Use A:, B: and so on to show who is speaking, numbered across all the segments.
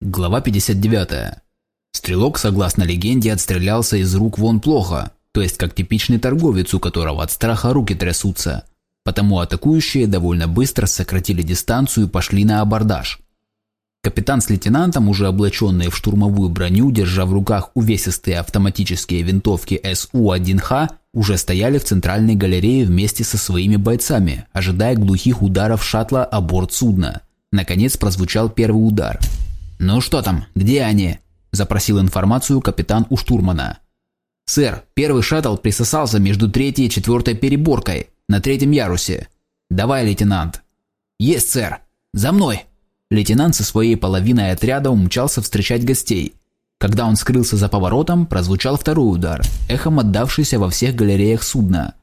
A: Глава 59. Стрелок, согласно легенде, отстрелялся из рук вон плохо, то есть как типичный торговец, у которого от страха руки трясутся. Потому атакующие довольно быстро сократили дистанцию и пошли на абордаж. Капитан с лейтенантом, уже облаченные в штурмовую броню, держа в руках увесистые автоматические винтовки СУ-1Х, уже стояли в центральной галерее вместе со своими бойцами, ожидая глухих ударов шаттла о борт судна. Наконец прозвучал первый удар – «Ну что там, где они?» – запросил информацию капитан у штурмана. «Сэр, первый шаттл присосался между третьей и четвертой переборкой, на третьем ярусе. Давай, лейтенант». «Есть, сэр! За мной!» Лейтенант со своей половиной отряда умчался встречать гостей. Когда он скрылся за поворотом, прозвучал второй удар, эхом отдавшийся во всех галереях судна.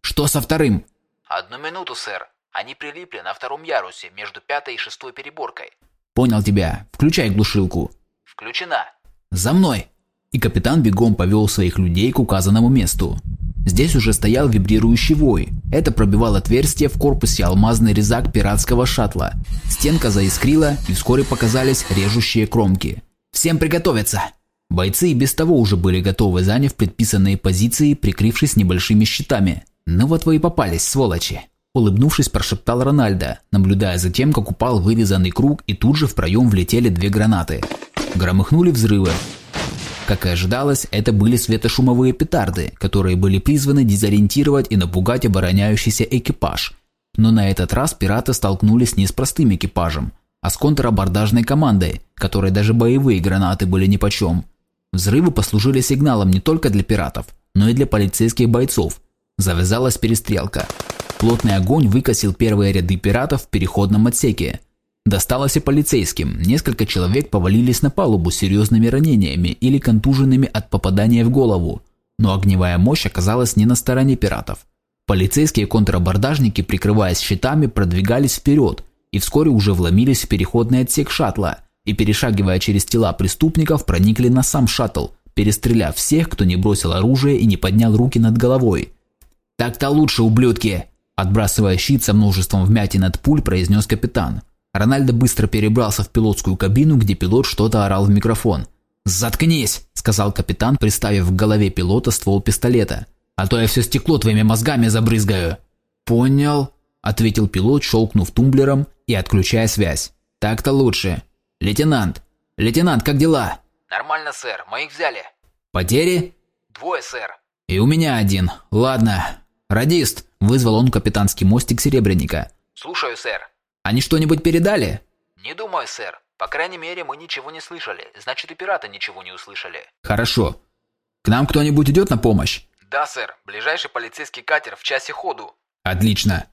A: «Что со вторым?»
B: «Одну минуту, сэр. Они прилипли на втором ярусе между пятой и шестой переборкой.
A: «Понял тебя. Включай глушилку».
B: «Включена».
A: «За мной!» И капитан бегом повел своих людей к указанному месту. Здесь уже стоял вибрирующий вой. Это пробивал отверстие в корпусе алмазный резак пиратского шаттла. Стенка заискрила, и вскоре показались режущие кромки. «Всем приготовиться!» Бойцы и без того уже были готовы, заняв предписанные позиции, прикрывшись небольшими щитами. «Ну вот вы и попались, сволочи!» Улыбнувшись, прошептал Рональдо, наблюдая за тем, как упал вырезанный круг и тут же в проем влетели две гранаты. Громыхнули взрывы. Как и ожидалось, это были светошумовые петарды, которые были призваны дезориентировать и напугать обороняющийся экипаж. Но на этот раз пираты столкнулись не с простым экипажем, а с контрабордажной командой, которой даже боевые гранаты были нипочем. Взрывы послужили сигналом не только для пиратов, но и для полицейских бойцов. Завязалась перестрелка. Плотный огонь выкосил первые ряды пиратов в переходном отсеке. Досталось и полицейским. Несколько человек повалились на палубу с серьезными ранениями или контуженными от попадания в голову. Но огневая мощь оказалась не на стороне пиратов. Полицейские контрабордажники, прикрываясь щитами, продвигались вперед и вскоре уже вломились в переходный отсек шаттла и, перешагивая через тела преступников, проникли на сам шаттл, перестреляв всех, кто не бросил оружие и не поднял руки над головой. «Так-то лучше, ублюдки!» Отбрасывая щит со множеством вмятин от пуль, произнес капитан. Рональдо быстро перебрался в пилотскую кабину, где пилот что-то орал в микрофон. «Заткнись!» – сказал капитан, приставив в голове пилота ствол пистолета. «А то я все стекло твоими мозгами забрызгаю!» «Понял», – ответил пилот, щелкнув тумблером и отключая связь. «Так-то лучше. Лейтенант! Лейтенант, как дела?»
B: «Нормально, сэр. Мы их взяли».
A: «Потери?»
B: «Двое, сэр».
A: «И у меня один. Ладно. Радист!» – вызвал он капитанский мостик Серебряника.
B: «Слушаю, сэр».
A: «Они что-нибудь передали?»
B: «Не думаю, сэр. По крайней мере, мы ничего не слышали. Значит, и пираты ничего не услышали».
A: «Хорошо. К нам кто-нибудь идет на помощь?»
B: «Да, сэр. Ближайший полицейский катер в часе ходу».
A: «Отлично.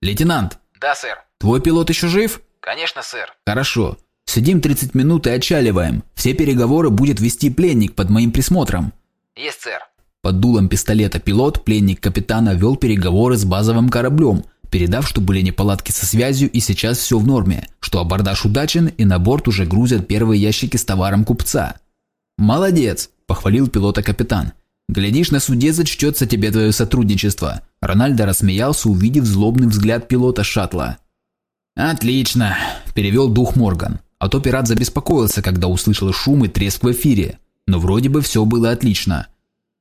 A: Лейтенант».
B: «Да, сэр».
A: «Твой пилот еще жив?»
B: «Конечно, сэр».
A: «Хорошо. Сидим 30 минут и отчаливаем. Все переговоры будет вести пленник под моим присмотром».
B: «Есть, сэр».
A: Под дулом пистолета пилот, пленник капитана, вел переговоры с базовым кораблем, передав, что были неполадки со связью и сейчас все в норме, что абордаж удачен и на борт уже грузят первые ящики с товаром купца. «Молодец!» – похвалил пилота капитан. «Глядишь, на суде зачтется тебе твое сотрудничество». Рональдо рассмеялся, увидев злобный взгляд пилота шаттла. «Отлично!» – перевел дух Морган. А то пират забеспокоился, когда услышал шум и треск в эфире. Но вроде бы все было отлично.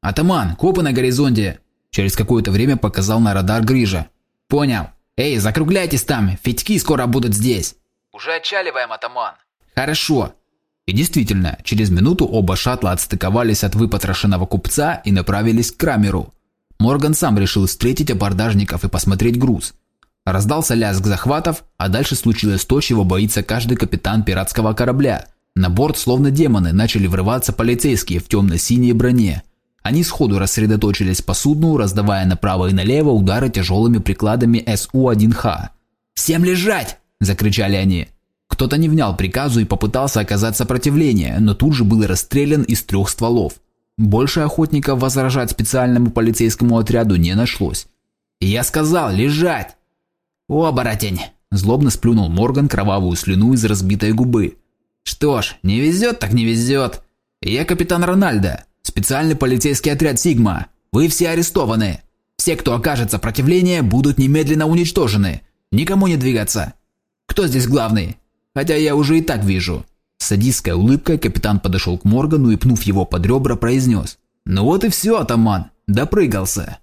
A: «Атаман, копы на горизонте!» Через какое-то время показал на радар Грижа. «Понял. Эй, закругляйтесь там, федьки скоро будут здесь!»
B: «Уже отчаливаем, атаман!»
A: «Хорошо!» И действительно, через минуту оба шаттла отстыковались от выпотрошенного купца и направились к Крамеру. Морган сам решил встретить абордажников и посмотреть груз. Раздался лязг захватов, а дальше случилось то, чего боится каждый капитан пиратского корабля. На борт, словно демоны, начали врываться полицейские в темно-синей броне – они сходу рассредоточились по судну, раздавая направо и налево удары тяжелыми прикладами СУ-1Х. «Всем лежать!» – закричали они. Кто-то не внял приказу и попытался оказать сопротивление, но тут же был расстрелян из трех стволов. Больше охотников возражать специальному полицейскому отряду не нашлось. «Я сказал, лежать!» «Оборотень!» – злобно сплюнул Морган кровавую слюну из разбитой губы. «Что ж, не везет так не везет. Я капитан Рональдо. Специальный полицейский отряд «Сигма». Вы все арестованы. Все, кто окажет сопротивление, будут немедленно уничтожены. Никому не двигаться. Кто здесь главный? Хотя я уже и так вижу. С садистской улыбкой капитан подошел к Моргану и, пнув его под ребра, произнес. «Ну вот и все, атаман, допрыгался».